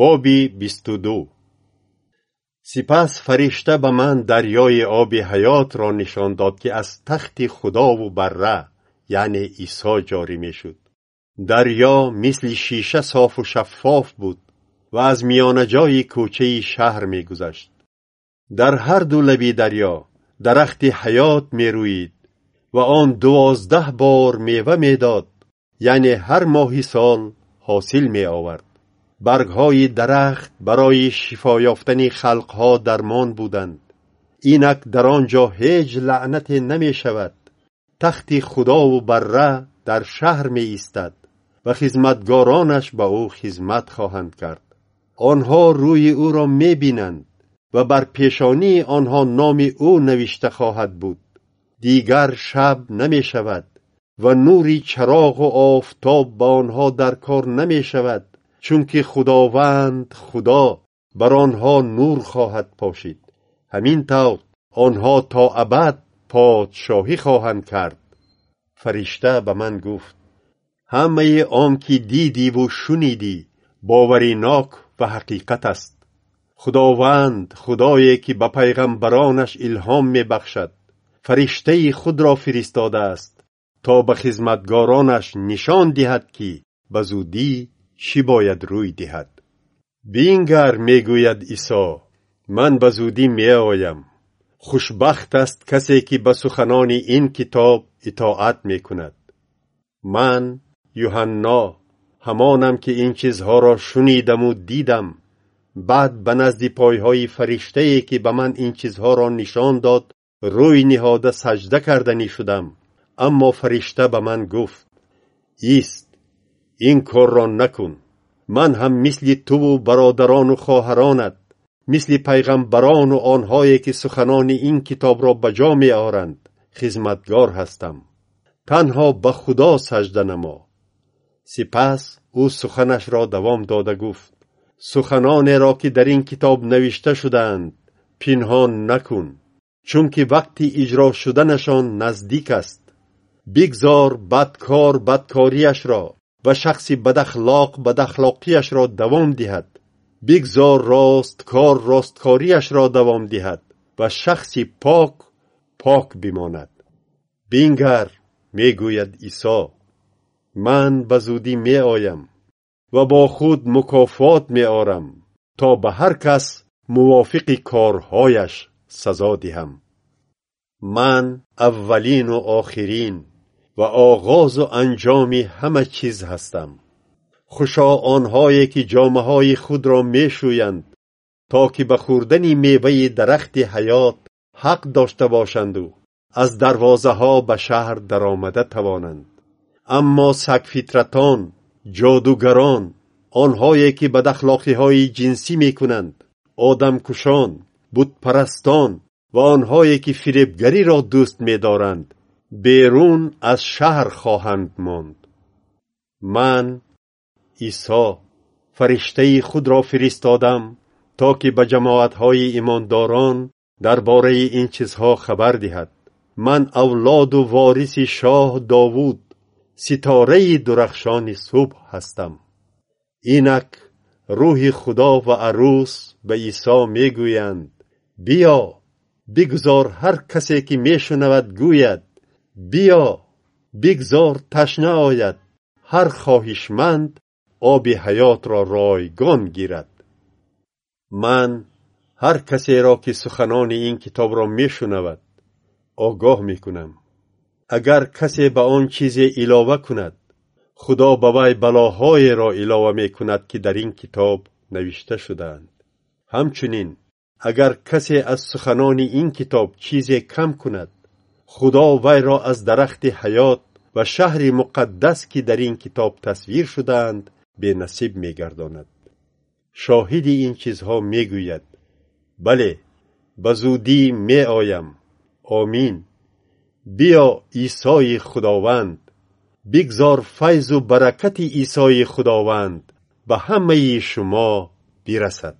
боби бисту ду сипас фаришта ба ман дарёи оби ҳаётро нишон дод ки аз тахти худову барра яъне исо ҷорӣ мешуд дарьё мисли шиша софу шаффоф буд ва аз миёнаҷои кӯчаи шаҳр мегузашт дар ҳар ду лаби дарьё дарахти ҳаёт мерӯид ва он дувоздаҳ бор мева медод яъне ҳар моҳи сол ҳосил меовард баргҳои дарахт барои шифо ёфтани халқҳо дармон буданд. Инак дар он ҷо ҳеҷ лаънате намешавад. Тахти худову барра дар шаҳр меистад ва хизматгоронаш ба ӯ хизмат хоҳанд кард. Онҳо рӯи ӯро мебинанд ва бар пешонии онҳо номи ӯ навишта хоҳад буд. Дигар шаб намешавад ва нури чароғу офтоб ба онҳо дар кор намешавад чунки худованд худо бар онҳо нур хоҳад пошид. Ҳамин тавр онҳо то абад подшоҳӣ хоҳанд кард. Фаришта ба ман гуфт ҳамаи он ки дидиву шунидӣ боваринок ва ҳақиқат аст. Худованд худое ки ба пайғамбаронаш илҳом мебахшад. Фариштаи худро фиристодааст то ба хизматгоронаш нишон диҳад ки ба зудӣ чӣ бояд рӯй диҳад? Бингар мегӯяд исо ман ба зудӣ меоям. Хушбахт аст касе ки ба суханони ин китоб итоат мекунад. Ман юҳанно ҳамонам ки ин чизҳоро шунидаму дидам. Баъд ба назди пойҳои фариштае ки ба ман ин чизҳоро нишон дод рӯй ниҳода саҷда карданӣ шудам аммо фаришта ба ман гуфт ист ин корро накун. Ман ҳам мисли туву бародарону хоҳаронат мисли пайғамбарону онҳое ки суханони ин китобро ба ҷо меоранд хизматгор ҳастам. Танҳо ба худо саҷда намо. Сипас ӯ суханашро давом дода гуфт. Суханонеро ки дар ин китоб навишта шудаанд пинҳон накун чунки вақти иҷро шуданашон наздик аст. Бигзор бадкор бадкориашро ва шахси бадахлоқ бадахлоқиашро давом диҳад. Бигзор росткор росткориашро давом диҳад. Ва шахси пок пок бимонад. Бингар мегӯяд исо ман ба зудӣ меоям ва бо худ мукофот меорам то ба ҳар кас мувофиқи корҳояш сазо диҳам. Ман аввалину охирин ва оғозу анҷоми ҳама чиз ҳастам. Хушо онҳое ки ҷомаҳои худро мешӯянд то ки ба хӯрдани меваи дарахти ҳаёт ҳақ дошта бошанду аз дарвозаҳо ба шаҳр даромада тавонанд. Аммо сагфитратон ҷодугарон онҳое ки бадахлоқиҳои ҷинсӣ мекунанд одамкушон бутпарастон ва онҳое ки фиребгариро дӯст медоранд берун аз шаҳр хоҳанд монд. Ман исо фариштаи худро фиристодам то ки ба ҷамоатҳои имондорон дар бораи ин чизҳо хабар диҳад. Ман авлоду вориси шоҳ довуд ситораи дурахшони субҳ ҳастам. Инак рӯҳи худо ва арӯс ба исо мегӯянд. Биё бигзор ҳар касе ки мешунавад гӯяд биё бигзор ташна ояд. Ҳар хоҳишманд оби ҳаётро ройгон гирад. Ман ҳар касеро ки суханони ин китобро мешунавад огоҳ мекунам. Агар касе ба он чизе илова кунад худо ба вай балоҳоеро илова мекунад ки дар ин китоб навишта шудаанд. Ҳамчунин агар касе аз суханони ин китоб чизе кам кунад худо вайро аз дарахти ҳаёт ва шаҳри муқаддас ки дар ин китоб тасвир шудаанд бенасиб мегардонад. Шоҳиди ин чизҳо мегӯяд. Бале ба зудӣ меоям. Омин. Биё исои худованд. Бигзор файзу баракати исои худованд. Ба ҳамаи шумо бирасад